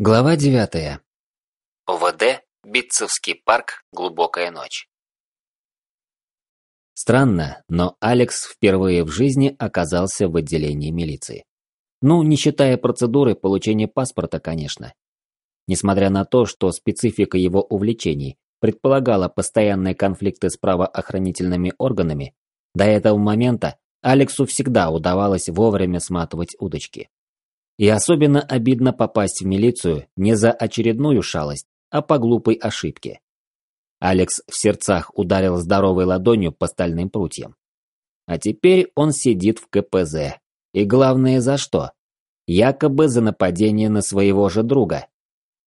Глава девятая. ОВД, Битцевский парк, глубокая ночь. Странно, но Алекс впервые в жизни оказался в отделении милиции. Ну, не считая процедуры получения паспорта, конечно. Несмотря на то, что специфика его увлечений предполагала постоянные конфликты с правоохранительными органами, до этого момента Алексу всегда удавалось вовремя сматывать удочки. И особенно обидно попасть в милицию не за очередную шалость, а по глупой ошибке. Алекс в сердцах ударил здоровой ладонью по стальным прутьям. А теперь он сидит в КПЗ. И главное за что? Якобы за нападение на своего же друга.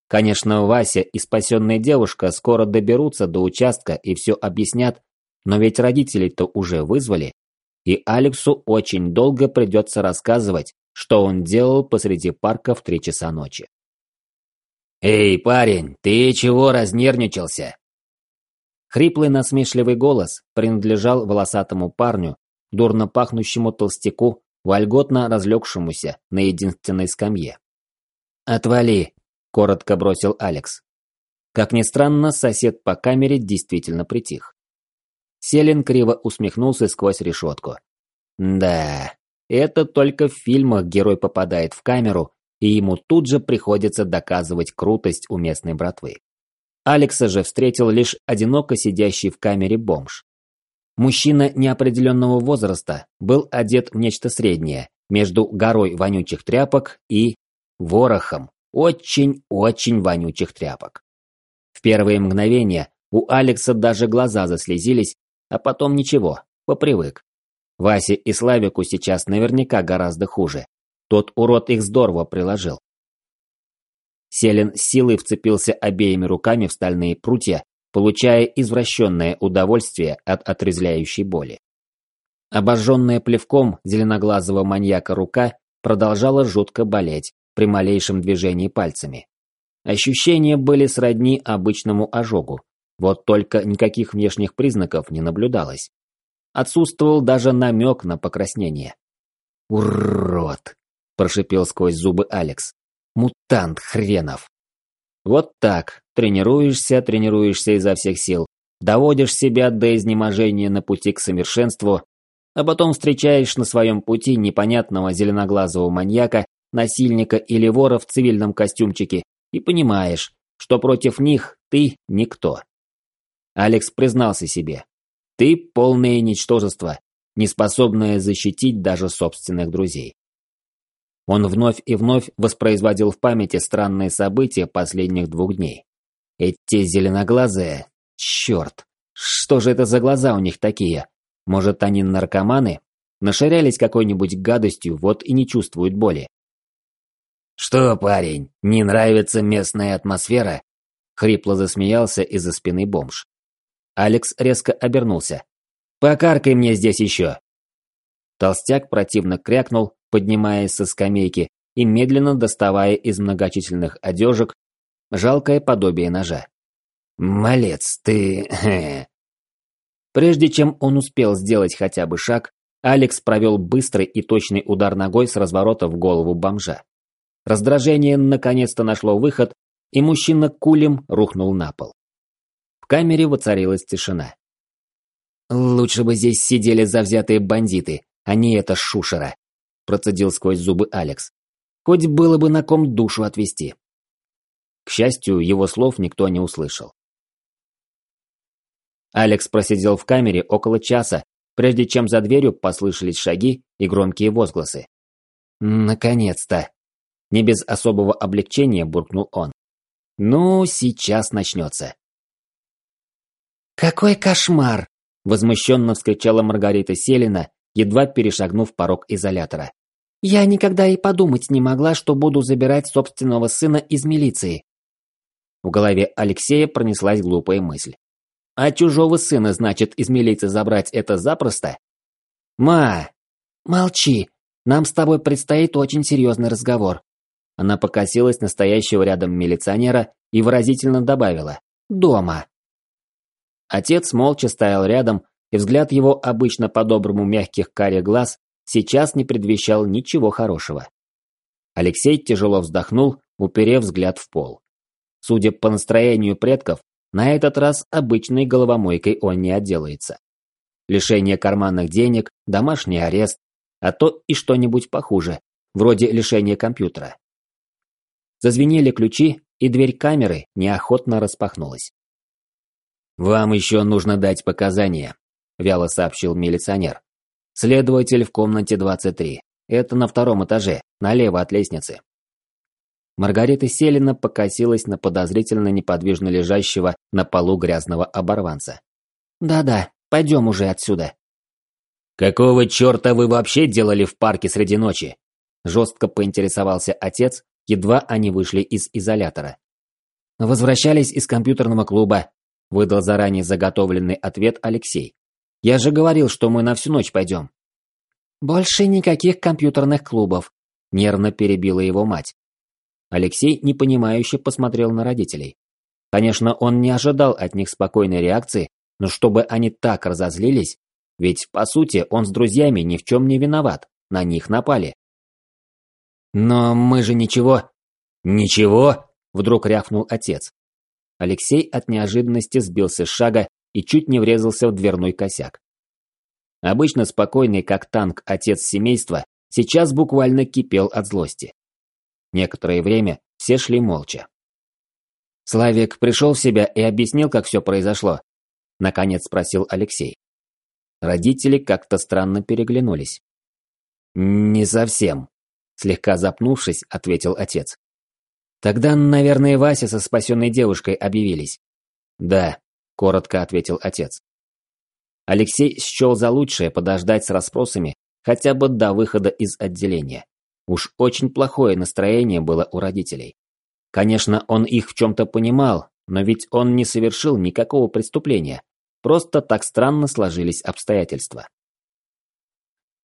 Конечно, Вася и спасенная девушка скоро доберутся до участка и все объяснят, но ведь родителей-то уже вызвали, и Алексу очень долго придется рассказывать, что он делал посреди парка в три часа ночи. «Эй, парень, ты чего разнервничался?» Хриплый насмешливый голос принадлежал волосатому парню, дурно пахнущему толстяку, вольготно разлегшемуся на единственной скамье. «Отвали!» – коротко бросил Алекс. Как ни странно, сосед по камере действительно притих. Селин криво усмехнулся сквозь решетку. «Да, это только в фильмах герой попадает в камеру, и ему тут же приходится доказывать крутость у местной братвы. Алекса же встретил лишь одиноко сидящий в камере бомж. Мужчина неопределенного возраста был одет в нечто среднее, между горой вонючих тряпок и ворохом очень-очень вонючих тряпок. В первые мгновения у Алекса даже глаза заслезились, а потом ничего, попривык. Васе и Славику сейчас наверняка гораздо хуже. Тот урод их здорово приложил. Селин с силой вцепился обеими руками в стальные прутья, получая извращенное удовольствие от отрезвляющей боли. Обожженная плевком зеленоглазого маньяка рука продолжала жутко болеть при малейшем движении пальцами. Ощущения были сродни обычному ожогу, вот только никаких внешних признаков не наблюдалось. Отсутствовал даже намек на покраснение. «Урод!» – прошипел сквозь зубы Алекс. «Мутант хренов!» Вот так, тренируешься, тренируешься изо всех сил, доводишь себя до изнеможения на пути к совершенству, а потом встречаешь на своем пути непонятного зеленоглазого маньяка, насильника или вора в цивильном костюмчике и понимаешь, что против них ты никто. Алекс признался себе, ты полное ничтожество, не способное защитить даже собственных друзей. Он вновь и вновь воспроизводил в памяти странные события последних двух дней. Эти зеленоглазые... Черт! Что же это за глаза у них такие? Может, они наркоманы? Наширялись какой-нибудь гадостью, вот и не чувствуют боли. «Что, парень, не нравится местная атмосфера?» Хрипло засмеялся из-за спины бомж. Алекс резко обернулся. «Покаркай мне здесь еще!» Толстяк противно крякнул, поднимаясь со скамейки и медленно доставая из многочисленных одежек жалкое подобие ножа. «Малец, ты...» Прежде чем он успел сделать хотя бы шаг, Алекс провел быстрый и точный удар ногой с разворота в голову бомжа. Раздражение наконец-то нашло выход, и мужчина кулем рухнул на пол. В камере воцарилась тишина. «Лучше бы здесь сидели завзятые бандиты, а не эта шушера», процедил сквозь зубы Алекс. «Хоть было бы на ком душу отвести». К счастью, его слов никто не услышал. Алекс просидел в камере около часа, прежде чем за дверью послышались шаги и громкие возгласы. «Наконец-то!» Не без особого облегчения буркнул он. «Ну, сейчас начнется». «Какой кошмар!» – возмущенно вскричала Маргарита Селина, едва перешагнув порог изолятора. «Я никогда и подумать не могла, что буду забирать собственного сына из милиции». В голове Алексея пронеслась глупая мысль. «А чужого сына, значит, из милиции забрать это запросто?» «Ма!» «Молчи! Нам с тобой предстоит очень серьезный разговор». Она покосилась настоящего рядом милиционера и выразительно добавила «Дома». Отец молча стоял рядом, и взгляд его обычно по-доброму мягких карих глаз сейчас не предвещал ничего хорошего. Алексей тяжело вздохнул уперев взгляд в пол. Судя по настроению предков, на этот раз обычной головомойкой он не отделается. Лишение карманных денег, домашний арест, а то и что-нибудь похуже, вроде лишения компьютера. Зазвенели ключи, и дверь камеры неохотно распахнулась. «Вам еще нужно дать показания», – вяло сообщил милиционер. «Следователь в комнате 23. Это на втором этаже, налево от лестницы». Маргарита Селина покосилась на подозрительно неподвижно лежащего на полу грязного оборванца. «Да-да, пойдем уже отсюда». «Какого черта вы вообще делали в парке среди ночи?» Жестко поинтересовался отец, едва они вышли из изолятора. «Возвращались из компьютерного клуба», – выдал заранее заготовленный ответ Алексей. «Я же говорил, что мы на всю ночь пойдем». «Больше никаких компьютерных клубов», – нервно перебила его мать. Алексей непонимающе посмотрел на родителей. Конечно, он не ожидал от них спокойной реакции, но чтобы они так разозлились, ведь, по сути, он с друзьями ни в чем не виноват, на них напали. «Но мы же ничего...» «Ничего?» – вдруг рявкнул отец. Алексей от неожиданности сбился с шага и чуть не врезался в дверной косяк. Обычно спокойный, как танк, отец семейства сейчас буквально кипел от злости. Некоторое время все шли молча. «Славик пришел в себя и объяснил, как все произошло?» Наконец спросил Алексей. Родители как-то странно переглянулись. «Не совсем», – слегка запнувшись, ответил отец. «Тогда, наверное, Вася со спасенной девушкой объявились». «Да», – коротко ответил отец. Алексей счел за лучшее подождать с расспросами хотя бы до выхода из отделения. Уж очень плохое настроение было у родителей. Конечно, он их в чем-то понимал, но ведь он не совершил никакого преступления. Просто так странно сложились обстоятельства.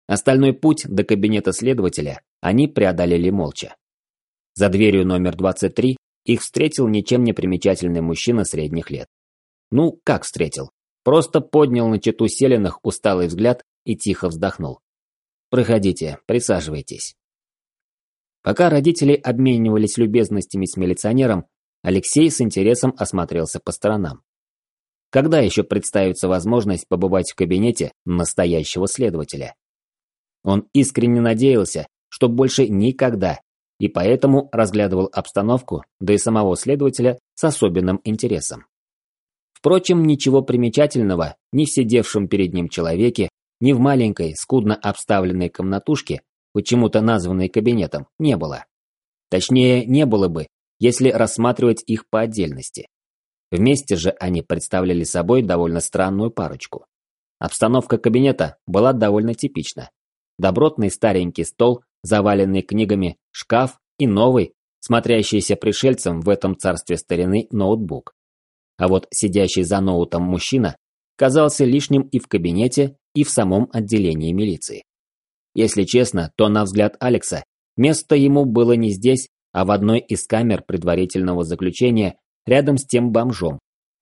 Остальной путь до кабинета следователя они преодолели молча. За дверью номер 23 их встретил ничем не примечательный мужчина средних лет. Ну, как встретил? Просто поднял на чету селенных усталый взгляд и тихо вздохнул. «Проходите, присаживайтесь». Пока родители обменивались любезностями с милиционером, Алексей с интересом осмотрелся по сторонам. Когда еще представится возможность побывать в кабинете настоящего следователя? Он искренне надеялся, что больше никогда, и поэтому разглядывал обстановку, да и самого следователя с особенным интересом. Впрочем, ничего примечательного ни в сидевшем перед ним человеке, ни в маленькой, скудно обставленной комнатушке почему-то названной кабинетом, не было. Точнее, не было бы, если рассматривать их по отдельности. Вместе же они представляли собой довольно странную парочку. Обстановка кабинета была довольно типична. Добротный старенький стол, заваленный книгами, шкаф и новый, смотрящийся пришельцем в этом царстве старины ноутбук. А вот сидящий за ноутом мужчина казался лишним и в кабинете, и в самом отделении милиции. Если честно, то на взгляд Алекса, место ему было не здесь, а в одной из камер предварительного заключения рядом с тем бомжом.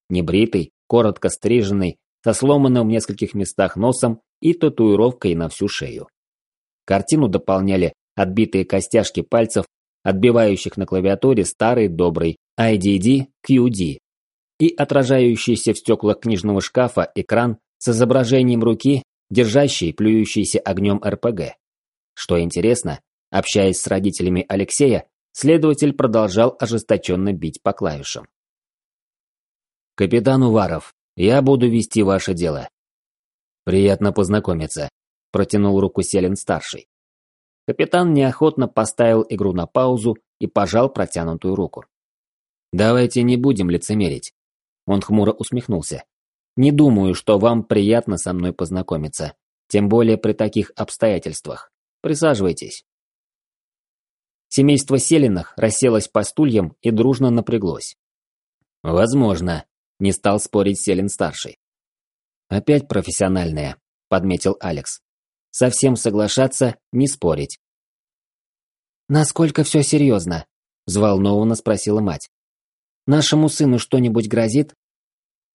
Небритый, коротко стриженный, со сломанным в нескольких местах носом и татуировкой на всю шею. Картину дополняли отбитые костяшки пальцев, отбивающих на клавиатуре старый добрый IDD QD и отражающийся в стеклах книжного шкафа экран с изображением руки держащий плюющийся огнем РПГ. Что интересно, общаясь с родителями Алексея, следователь продолжал ожесточенно бить по клавишам. «Капитан Уваров, я буду вести ваше дело». «Приятно познакомиться», – протянул руку Селин-старший. Капитан неохотно поставил игру на паузу и пожал протянутую руку. «Давайте не будем лицемерить». Он хмуро усмехнулся. Не думаю, что вам приятно со мной познакомиться, тем более при таких обстоятельствах. Присаживайтесь. Семейство Селиных расселось по стульям и дружно напряглось. «Возможно», – не стал спорить Селин-старший. «Опять профессиональная», – подметил Алекс. «Совсем соглашаться, не спорить». «Насколько все серьезно?» – взволнованно спросила мать. «Нашему сыну что-нибудь грозит?»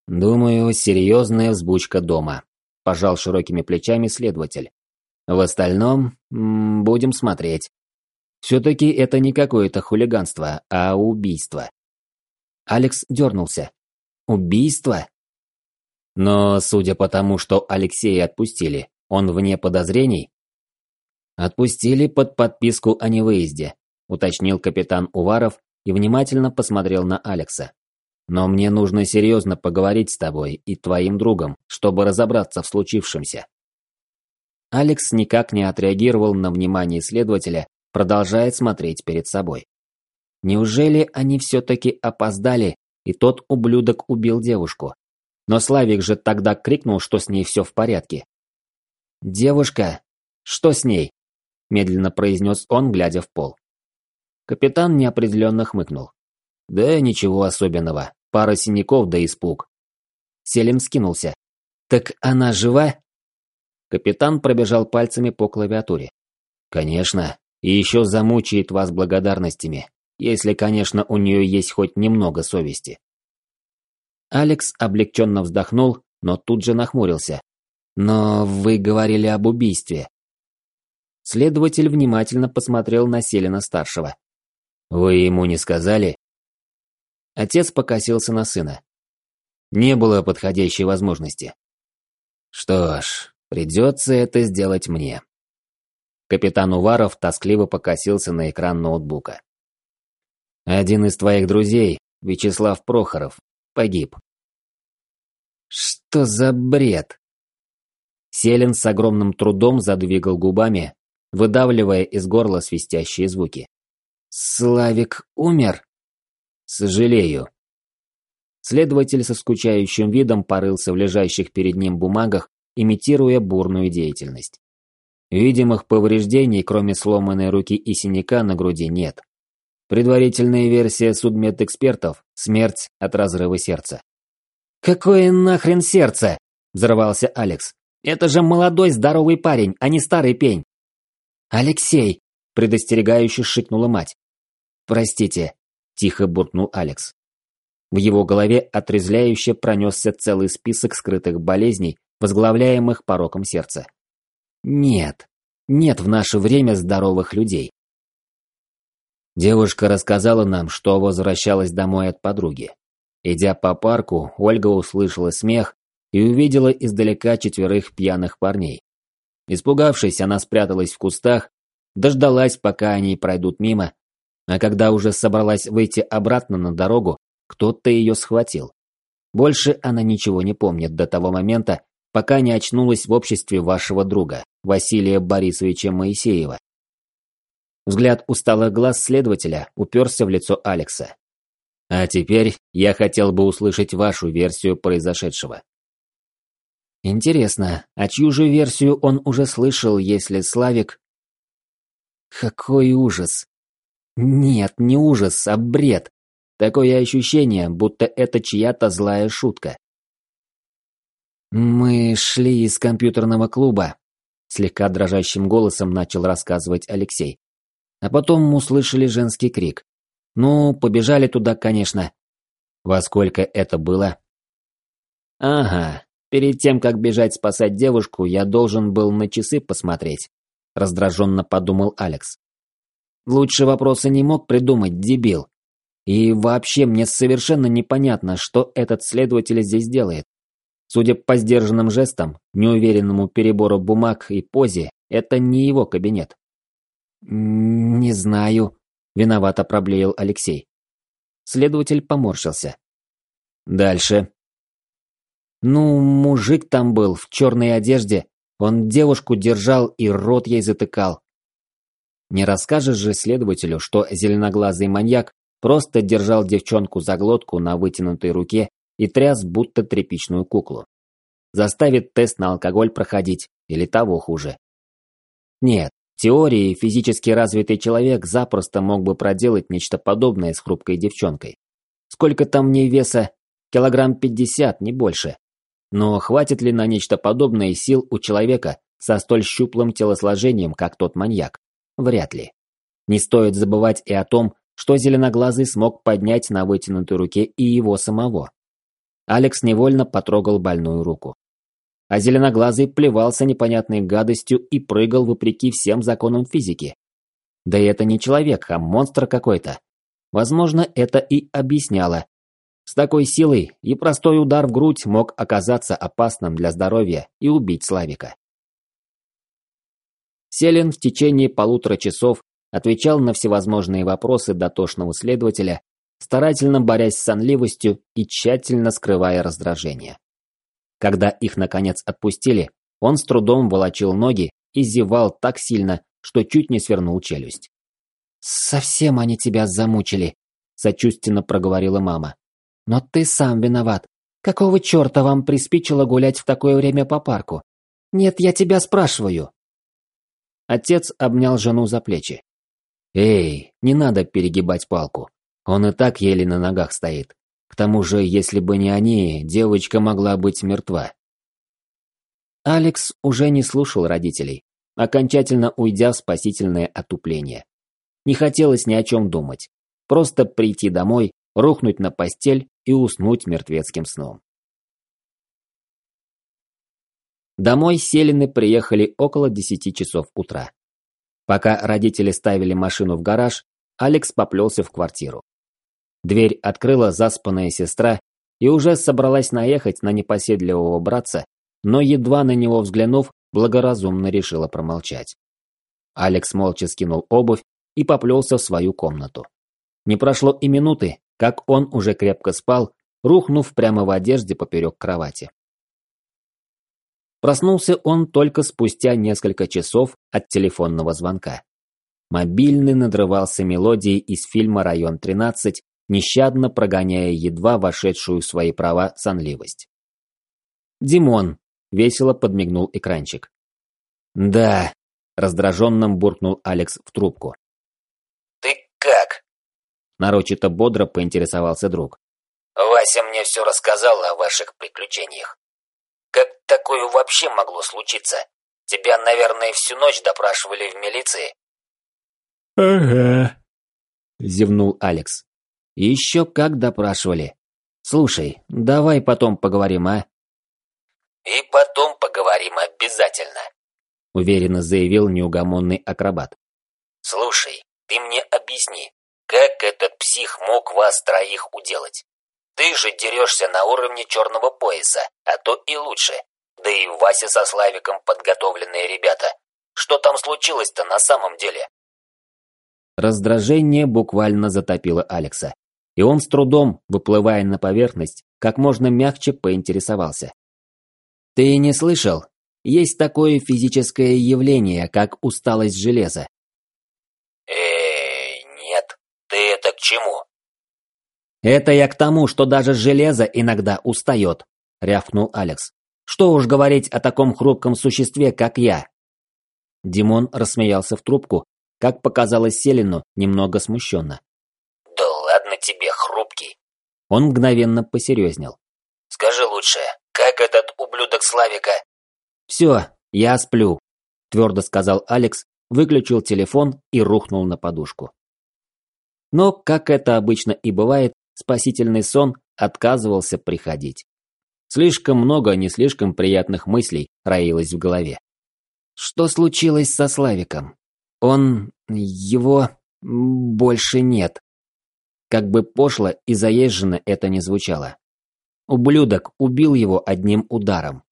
«Думаю, серьезная взбучка дома», – пожал широкими плечами следователь. «В остальном, будем смотреть». Все-таки это не какое-то хулиганство, а убийство. Алекс дернулся. Убийство? Но, судя по тому, что Алексея отпустили, он вне подозрений? Отпустили под подписку о невыезде, уточнил капитан Уваров и внимательно посмотрел на Алекса. Но мне нужно серьезно поговорить с тобой и твоим другом, чтобы разобраться в случившемся. Алекс никак не отреагировал на внимание следователя, продолжая смотреть перед собой. Неужели они все-таки опоздали, и тот ублюдок убил девушку? Но Славик же тогда крикнул, что с ней все в порядке. «Девушка? Что с ней?» – медленно произнес он, глядя в пол. Капитан неопределенно хмыкнул. «Да ничего особенного. Пара синяков да испуг». Селим скинулся. «Так она жива?» Капитан пробежал пальцами по клавиатуре. «Конечно. И еще замучает вас благодарностями. Если, конечно, у нее есть хоть немного совести». Алекс облегченно вздохнул, но тут же нахмурился. «Но вы говорили об убийстве». Следователь внимательно посмотрел на Селина-старшего. Вы ему не сказали? Отец покосился на сына. Не было подходящей возможности. Что ж, придется это сделать мне. Капитан Уваров тоскливо покосился на экран ноутбука. Один из твоих друзей, Вячеслав Прохоров, погиб. Что за бред? Селин с огромным трудом задвигал губами, выдавливая из горла свистящие звуки. «Славик умер?» «Сожалею». Следователь со скучающим видом порылся в лежащих перед ним бумагах, имитируя бурную деятельность. Видимых повреждений, кроме сломанной руки и синяка на груди, нет. Предварительная версия судмедэкспертов – смерть от разрыва сердца. «Какое нахрен сердце?» – взорвался Алекс. «Это же молодой здоровый парень, а не старый пень!» «Алексей!» – предостерегающе шикнула мать. «Простите», – тихо буркнул Алекс. В его голове отрезляюще пронесся целый список скрытых болезней, возглавляемых пороком сердца. Нет, нет в наше время здоровых людей. Девушка рассказала нам, что возвращалась домой от подруги. Идя по парку, Ольга услышала смех и увидела издалека четверых пьяных парней. Испугавшись, она спряталась в кустах, дождалась, пока они пройдут мимо, а когда уже собралась выйти обратно на дорогу, кто-то ее схватил. Больше она ничего не помнит до того момента, пока не очнулась в обществе вашего друга, Василия Борисовича Моисеева. Взгляд усталых глаз следователя уперся в лицо Алекса. А теперь я хотел бы услышать вашу версию произошедшего. Интересно, а чью же версию он уже слышал, если Славик... Какой ужас! Нет, не ужас, а бред. Такое ощущение, будто это чья-то злая шутка. «Мы шли из компьютерного клуба», – слегка дрожащим голосом начал рассказывать Алексей. А потом услышали женский крик. «Ну, побежали туда, конечно». «Во сколько это было?» «Ага, перед тем, как бежать спасать девушку, я должен был на часы посмотреть», – раздраженно подумал Алекс. Лучше вопроса не мог придумать, дебил. И вообще мне совершенно непонятно, что этот следователь здесь делает. Судя по сдержанным жестам, неуверенному перебору бумаг и позе, это не его кабинет. «Не знаю», – виновато проблеял Алексей. Следователь поморщился. «Дальше». «Ну, мужик там был, в черной одежде. Он девушку держал и рот ей затыкал. Не расскажешь же следователю, что зеленоглазый маньяк просто держал девчонку за глотку на вытянутой руке и тряс будто тряпичную куклу. Заставит тест на алкоголь проходить, или того хуже. Нет, теории физически развитый человек запросто мог бы проделать нечто подобное с хрупкой девчонкой. Сколько там в ней веса? Килограмм пятьдесят, не больше. Но хватит ли на нечто подобное сил у человека со столь щуплым телосложением, как тот маньяк? Вряд ли. Не стоит забывать и о том, что Зеленоглазый смог поднять на вытянутой руке и его самого. Алекс невольно потрогал больную руку. А Зеленоглазый плевался непонятной гадостью и прыгал вопреки всем законам физики. Да и это не человек, а монстр какой-то. Возможно, это и объясняло. С такой силой и простой удар в грудь мог оказаться опасным для здоровья и убить Славика. Селин в течение полутора часов отвечал на всевозможные вопросы дотошного следователя, старательно борясь с сонливостью и тщательно скрывая раздражение. Когда их наконец отпустили, он с трудом волочил ноги и зевал так сильно, что чуть не свернул челюсть. «Совсем они тебя замучили», – сочувственно проговорила мама. «Но ты сам виноват. Какого черта вам приспичило гулять в такое время по парку? Нет, я тебя спрашиваю». Отец обнял жену за плечи. «Эй, не надо перегибать палку. Он и так еле на ногах стоит. К тому же, если бы не они, девочка могла быть мертва». Алекс уже не слушал родителей, окончательно уйдя в спасительное отупление. Не хотелось ни о чем думать. Просто прийти домой, рухнуть на постель и уснуть мертвецким сном. Домой Селины приехали около десяти часов утра. Пока родители ставили машину в гараж, Алекс поплелся в квартиру. Дверь открыла заспанная сестра и уже собралась наехать на непоседливого братца, но едва на него взглянув, благоразумно решила промолчать. Алекс молча скинул обувь и поплелся в свою комнату. Не прошло и минуты, как он уже крепко спал, рухнув прямо в одежде поперек кровати. Проснулся он только спустя несколько часов от телефонного звонка. Мобильный надрывался мелодией из фильма «Район 13», нещадно прогоняя едва вошедшую в свои права сонливость. «Димон», — весело подмигнул экранчик. «Да», — раздраженным буркнул Алекс в трубку. Нарочито бодро поинтересовался друг. «Вася мне все рассказал о ваших приключениях. Как такое вообще могло случиться? Тебя, наверное, всю ночь допрашивали в милиции?» «Ага», — зевнул Алекс. «Еще как допрашивали. Слушай, давай потом поговорим, а?» «И потом поговорим обязательно», — уверенно заявил неугомонный акробат. «Слушай, ты мне объясни, как этот псих мог вас троих уделать? Ты же дерешься на уровне черного пояса, а то и лучше. Да и Вася со Славиком подготовленные ребята. Что там случилось-то на самом деле? Раздражение буквально затопило Алекса. И он с трудом, выплывая на поверхность, как можно мягче поинтересовался. «Ты не слышал? Есть такое физическое явление, как усталость железа». э нет. Ты это к чему?» «Это я к тому, что даже железо иногда устает», — рявкнул Алекс. «Что уж говорить о таком хрупком существе, как я». Димон рассмеялся в трубку, как показалось Селину, немного смущенно. «Да ладно тебе, хрупкий!» Он мгновенно посерьезнел. «Скажи лучше, как этот ублюдок Славика?» «Все, я сплю», – твердо сказал Алекс, выключил телефон и рухнул на подушку. Но, как это обычно и бывает, спасительный сон отказывался приходить. Слишком много не слишком приятных мыслей роилось в голове. Что случилось со Славиком? Он... его... больше нет. Как бы пошло и заезженно это не звучало. Ублюдок убил его одним ударом.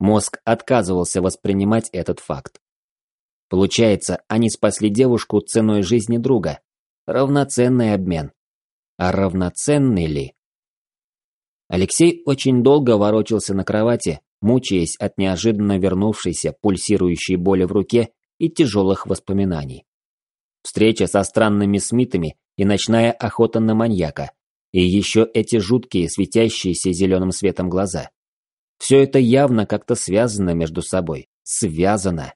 Мозг отказывался воспринимать этот факт. Получается, они спасли девушку ценой жизни друга. Равноценный обмен. А равноценны ли? Алексей очень долго ворочался на кровати, мучаясь от неожиданно вернувшейся пульсирующей боли в руке и тяжелых воспоминаний. Встреча со странными Смитами и ночная охота на маньяка, и еще эти жуткие, светящиеся зеленым светом глаза. Все это явно как-то связано между собой. Связано.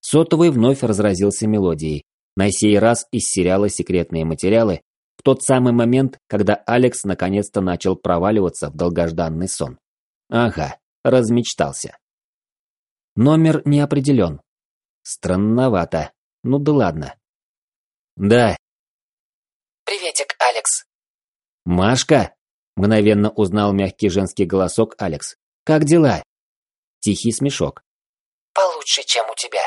Сотовый вновь разразился мелодией, на сей раз из сериала «Секретные материалы», в тот самый момент, когда Алекс наконец-то начал проваливаться в долгожданный сон. Ага, размечтался. Номер не определен. Странновато. Ну да ладно. Да. «Приветик, Алекс». «Машка?» – мгновенно узнал мягкий женский голосок Алекс. «Как дела?» Тихий смешок. «Получше, чем у тебя».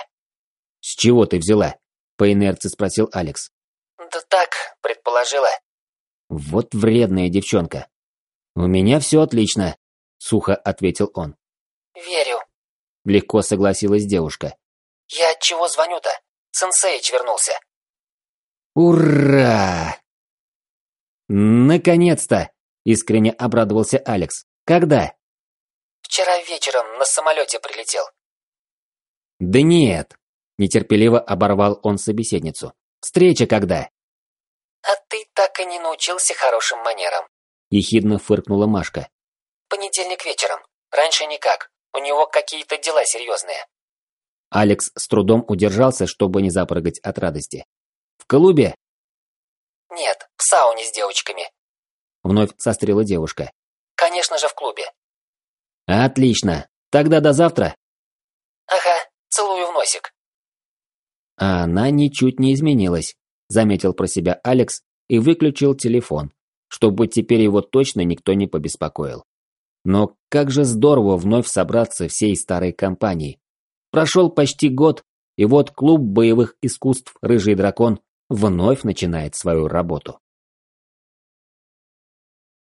«С чего ты взяла?» По инерции спросил Алекс. Да так, предположила. Вот вредная девчонка. У меня все отлично, сухо ответил он. Верю. Легко согласилась девушка. Я от чего звоню-то? Сенсеич вернулся. Ура! Наконец-то! Искренне обрадовался Алекс. Когда? Вчера вечером на самолете прилетел. Да нет, нетерпеливо оборвал он собеседницу. Встреча когда? А ты так и не научился хорошим манерам. Ехидно фыркнула Машка. Понедельник вечером. Раньше никак. У него какие-то дела серьезные. Алекс с трудом удержался, чтобы не запрыгать от радости. В клубе? Нет, в сауне с девочками. Вновь сострила девушка. Конечно же, в клубе. Отлично. Тогда до завтра. Ага, целую в носик. А она ничуть не изменилась, заметил про себя Алекс и выключил телефон, чтобы теперь его точно никто не побеспокоил. Но как же здорово вновь собраться всей старой компанией. Прошел почти год, и вот клуб боевых искусств «Рыжий дракон» вновь начинает свою работу.